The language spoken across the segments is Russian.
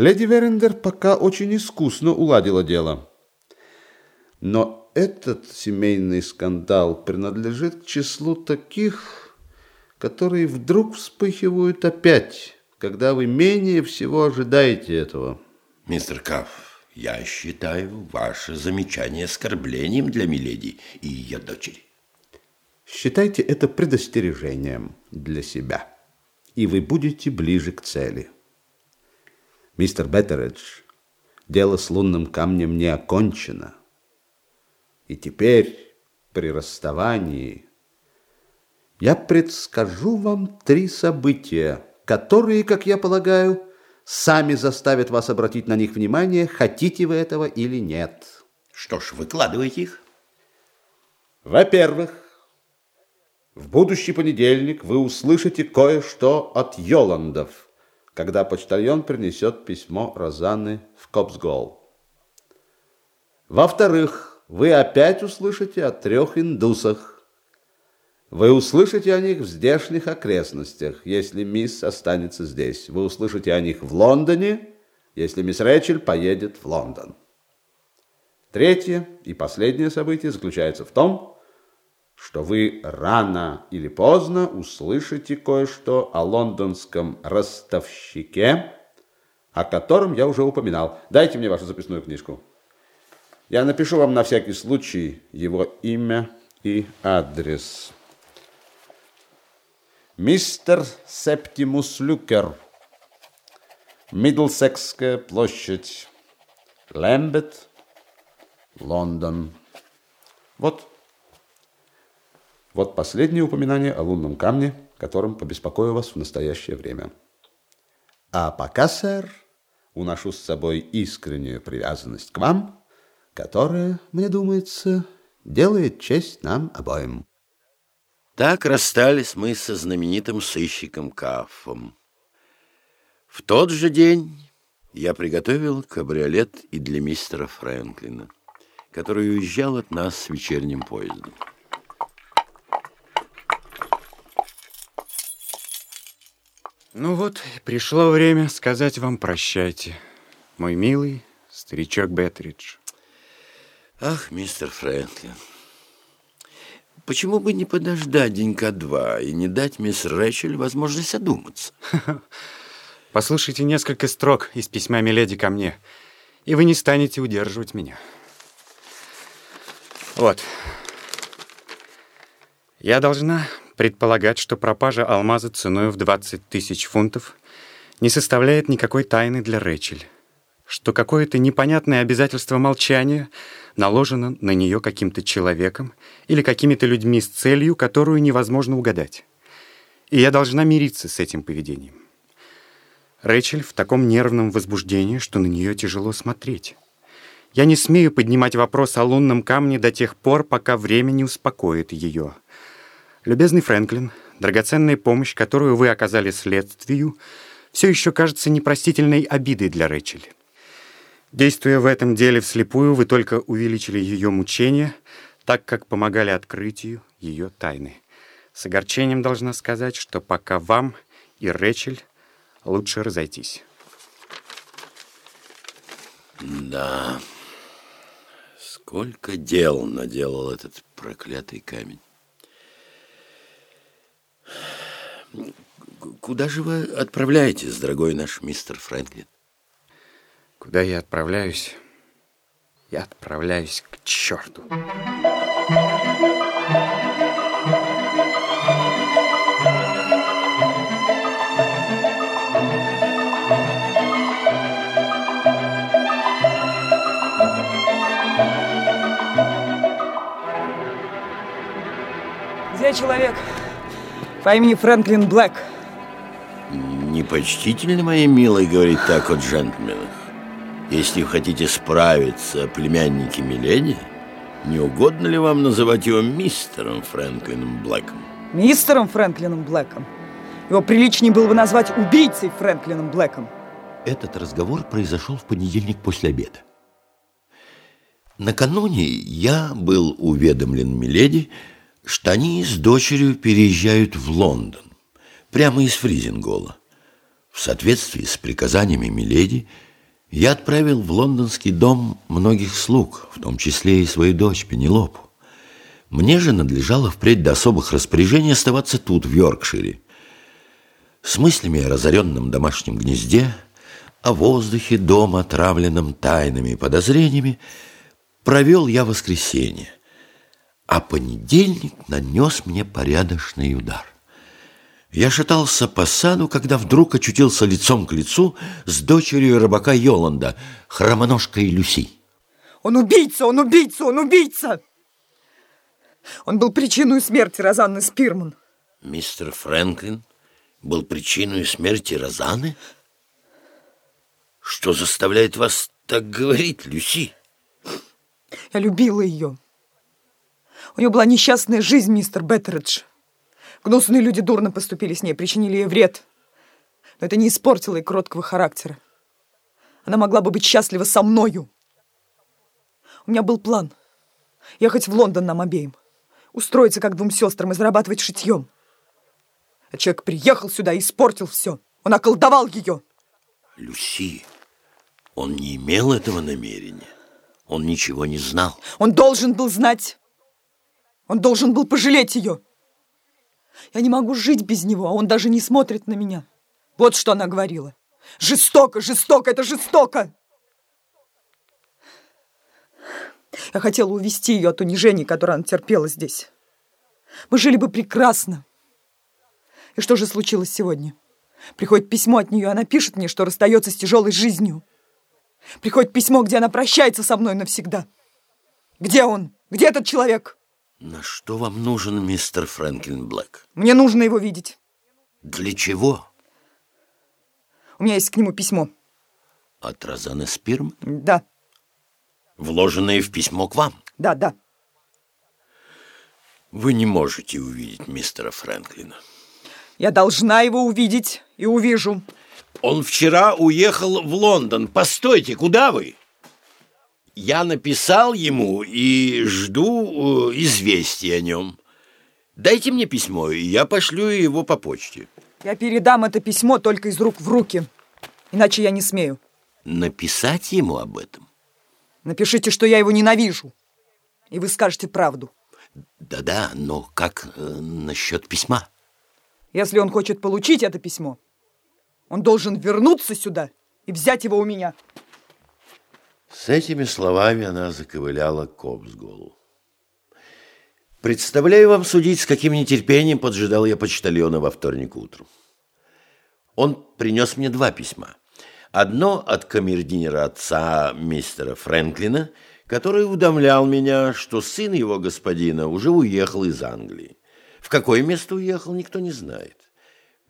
Леди Верендер пока очень искусно уладила дело. Но этот семейный скандал принадлежит к числу таких, которые вдруг вспыхивают опять, когда вы менее всего ожидаете этого. Мистер Кафф, я считаю ваше замечание оскорблением для Миледи и ее дочери. Считайте это предостережением для себя, и вы будете ближе к цели. Мистер Беттередж, дело с лунным камнем не окончено. И теперь, при расставании, я предскажу вам три события, которые, как я полагаю, сами заставят вас обратить на них внимание, хотите вы этого или нет. Что ж, выкладывайте их. Во-первых, в будущий понедельник вы услышите кое-что от Йоландов, когда почтальон принесет письмо Розанны в Копсгол. Во-вторых, вы опять услышите о трех индусах. Вы услышите о них в здешних окрестностях, если мисс останется здесь. Вы услышите о них в Лондоне, если мисс Рэчель поедет в Лондон. Третье и последнее событие заключается в том, что вы рано или поздно услышите кое-что о лондонском ростовщике, о котором я уже упоминал. Дайте мне вашу записную книжку. Я напишу вам на всякий случай его имя и адрес. Мистер Септимус Люкер, Мидлсекская площадь, Лэмбет, Лондон. Вот вот последнее упоминание о лунном камне, которым побеспокою вас в настоящее время. А пока, сэр, уношу с собой искреннюю привязанность к вам, которая, мне думается, делает честь нам обоим. Так расстались мы со знаменитым сыщиком Кафом. В тот же день я приготовил кабриолет и для мистера Фрэнклина, который уезжал от нас с вечерним поездом. Ну вот, пришло время сказать вам прощайте, мой милый старичок Беттридж. Ах, мистер Фрэнклин, почему бы не подождать денька-два и не дать мисс Рэчель возможность одуматься? Послушайте несколько строк из письма Миледи ко мне, и вы не станете удерживать меня. Вот. Я должна предполагать, что пропажа алмаза ценой в 20 тысяч фунтов не составляет никакой тайны для Рэчель, что какое-то непонятное обязательство молчания наложено на нее каким-то человеком или какими-то людьми с целью, которую невозможно угадать. И я должна мириться с этим поведением. Рэчель в таком нервном возбуждении, что на нее тяжело смотреть. Я не смею поднимать вопрос о лунном камне до тех пор, пока время не успокоит ее — Любезный Фрэнклин, драгоценная помощь, которую вы оказали следствию, все еще кажется непростительной обидой для Рэчель. Действуя в этом деле вслепую, вы только увеличили ее мучения, так как помогали открытию ее тайны. С огорчением должна сказать, что пока вам и Рэчель лучше разойтись. Да, сколько дел наделал этот проклятый камень. Куда же вы отправляетесь, дорогой наш мистер Фрэнклин? Куда я отправляюсь? Я отправляюсь к черту. Где человек? По имени Фрэнклин Блэк. Непочтительно, моей милой, говорить так о джентльменах. Если хотите справиться о племяннике Миледи, не угодно ли вам называть его мистером Фрэнклином Блэком? Мистером Фрэнклином Блэком? Его приличнее было бы назвать убийцей Фрэнклином Блэком. Этот разговор произошел в понедельник после обеда. Накануне я был уведомлен Миледи, что они с дочерью переезжают в Лондон, прямо из Фризингола. В соответствии с приказаниями Миледи, Я отправил в лондонский дом многих слуг, в том числе и свою дочь Пенелопу. Мне же надлежало впредь до особых распоряжений оставаться тут, в Йоркшире. С мыслями о разоренном домашнем гнезде, о воздухе дома, отравленном тайными подозрениями, провел я воскресенье, а понедельник нанес мне порядочный удар. Я шатался по саду, когда вдруг очутился лицом к лицу с дочерью рыбака Йоланда, хромоножкой Люси. Он убийца, он убийца, он убийца! Он был причиной смерти Розанны Спирман. Мистер Фрэнклин был причиной смерти Розаны? Что заставляет вас так говорить, Люси? Я любила ее. У нее была несчастная жизнь, мистер Беттеридж. Гнусные люди дурно поступили с ней, причинили ей вред. Но это не испортило ей кроткого характера. Она могла бы быть счастлива со мною. У меня был план. Ехать в Лондон нам обеим. Устроиться как двум сестрам и зарабатывать шитьем. А человек приехал сюда и испортил все. Он околдовал ее. Люси, он не имел этого намерения. Он ничего не знал. Он должен был знать. Он должен был пожалеть ее. Я не могу жить без него, а он даже не смотрит на меня. Вот что она говорила. Жестоко, жестоко, это жестоко! Я хотела увести ее от унижений, которое она терпела здесь. Мы жили бы прекрасно. И что же случилось сегодня? Приходит письмо от нее, она пишет мне, что расстается с тяжелой жизнью. Приходит письмо, где она прощается со мной навсегда. Где он? Где этот человек? На что вам нужен мистер Фрэнклин Блэк? Мне нужно его видеть. Для чего? У меня есть к нему письмо. От Розаны Спирм? Да. Вложенное в письмо к вам? Да, да. Вы не можете увидеть мистера Фрэнклина. Я должна его увидеть и увижу. Он вчера уехал в Лондон. Постойте, куда вы? Я написал ему и жду э, известия о нем. Дайте мне письмо, и я пошлю его по почте. Я передам это письмо только из рук в руки, иначе я не смею. Написать ему об этом? Напишите, что я его ненавижу, и вы скажете правду. Да-да, но как э, насчет письма? Если он хочет получить это письмо, он должен вернуться сюда и взять его у меня. С этими словами она заковыляла к Кобсголу. Представляю вам судить, с каким нетерпением поджидал я почтальона во вторник утром. Он принес мне два письма. Одно от камердинера отца мистера Фрэнклина, который уведомлял меня, что сын его господина уже уехал из Англии. В какое место уехал, никто не знает.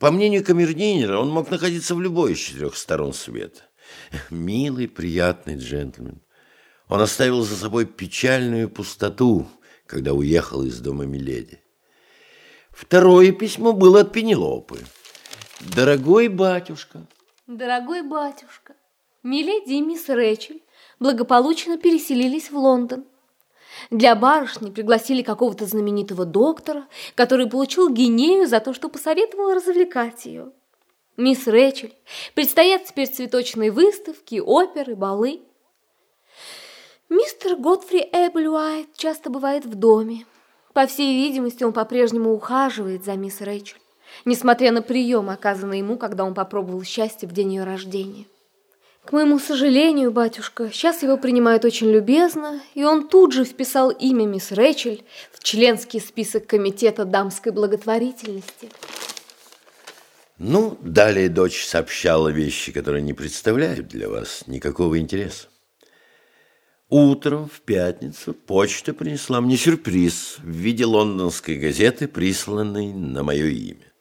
По мнению камердинера, он мог находиться в любой из четырех сторон света. Милый, приятный джентльмен. Он оставил за собой печальную пустоту, когда уехал из дома Миледи. Второе письмо было от Пенелопы. «Дорогой батюшка». «Дорогой батюшка, Миледи и мисс Рэчель благополучно переселились в Лондон. Для барышни пригласили какого-то знаменитого доктора, который получил гинею за то, что посоветовал развлекать ее мисс Рэчель, предстоят теперь цветочные выставки, оперы, балы. Мистер Готфри Эблюайт часто бывает в доме. По всей видимости, он по-прежнему ухаживает за мисс Рэчель, несмотря на прием, оказанный ему, когда он попробовал счастье в день ее рождения. К моему сожалению, батюшка, сейчас его принимают очень любезно, и он тут же вписал имя мисс Рэчель в членский список комитета дамской благотворительности. Ну, далее дочь сообщала вещи, которые не представляют для вас никакого интереса. Утром в пятницу почта принесла мне сюрприз в виде лондонской газеты, присланной на мое имя.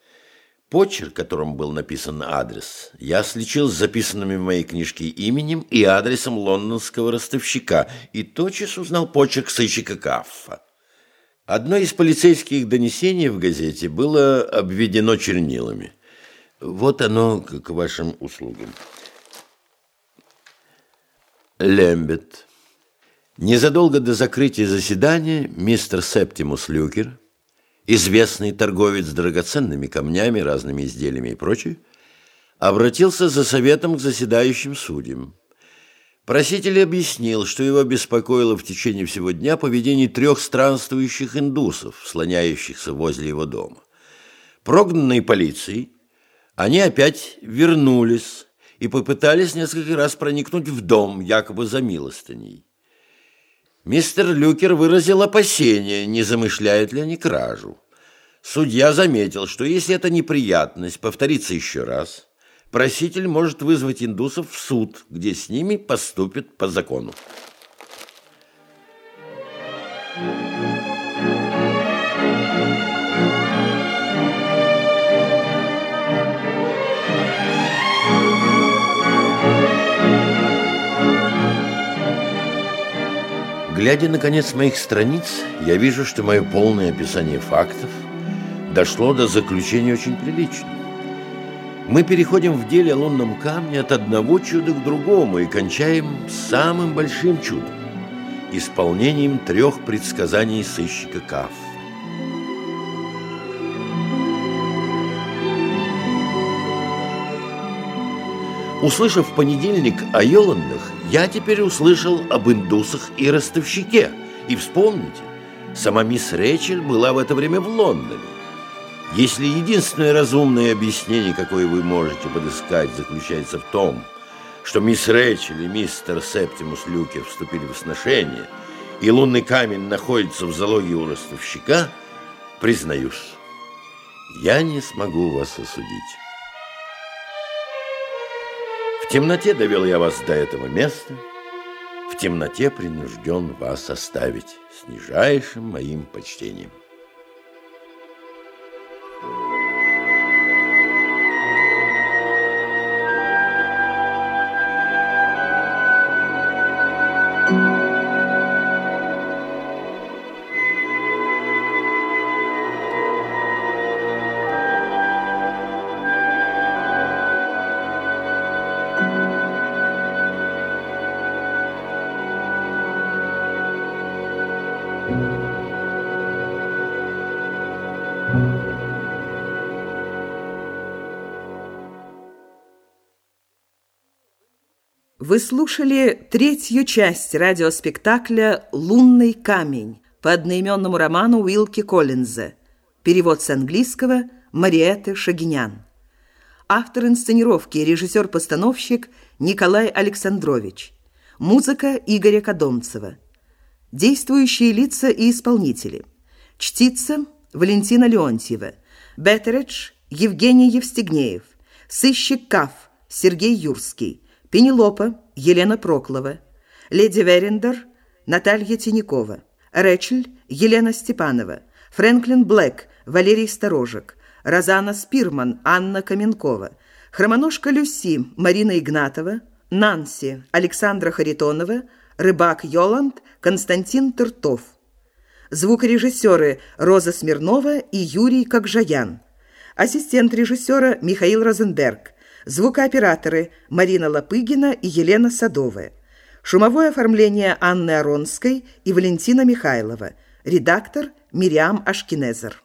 Почерк, которым был написан адрес, я сличил с записанными в моей книжке именем и адресом лондонского ростовщика и тотчас узнал почерк сыщика Каффа. Одно из полицейских донесений в газете было обведено чернилами – вот оно к вашим услугам. Лембет. Незадолго до закрытия заседания мистер Септимус Люкер, известный торговец драгоценными камнями, разными изделиями и прочее, обратился за советом к заседающим судьям. Проситель объяснил, что его беспокоило в течение всего дня поведение трех странствующих индусов, слоняющихся возле его дома. Прогнанные полицией, они опять вернулись и попытались несколько раз проникнуть в дом, якобы за милостыней. Мистер Люкер выразил опасение, не замышляют ли они кражу. Судья заметил, что если эта неприятность повторится еще раз, проситель может вызвать индусов в суд, где с ними поступит по закону. Глядя на конец моих страниц, я вижу, что мое полное описание фактов дошло до заключения очень прилично. Мы переходим в деле о лунном камне от одного чуда к другому и кончаем самым большим чудом – исполнением трех предсказаний сыщика Каф. Услышав в понедельник о Йоландах, я теперь услышал об индусах и ростовщике. И вспомните, сама мисс Рэчель была в это время в Лондоне. Если единственное разумное объяснение, какое вы можете подыскать, заключается в том, что мисс Рэчель и мистер Септимус Люкер вступили в сношение, и лунный камень находится в залоге у ростовщика, признаюсь, я не смогу вас осудить. В темноте довел я вас до этого места, в темноте принужден вас оставить с нижайшим моим почтением. Вы слушали третью часть радиоспектакля «Лунный камень» по одноименному роману Уилки Коллинза. Перевод с английского Мариэты Шагинян. Автор инсценировки и режиссер-постановщик Николай Александрович. Музыка Игоря Кодомцева. Действующие лица и исполнители. Чтица Валентина Леонтьева. Беттередж Евгений Евстигнеев. Сыщик Каф Сергей Юрский. Пенелопа Елена Проклова, леди Верендер Наталья Тинякова, Рэчель Елена Степанова, Фрэнклин Блэк Валерий Сторожек, Розана Спирман Анна Каменкова, Хромоножка Люси Марина Игнатова, Нанси Александра Харитонова, Рыбак Йоланд Константин Тыртов. Звукорежиссеры Роза Смирнова и Юрий Кокжаян. Ассистент режиссера Михаил Розенберг – Звукооператоры Марина Лопыгина и Елена Садовая. Шумовое оформление Анны Аронской и Валентина Михайлова. Редактор Мириам Ашкинезер.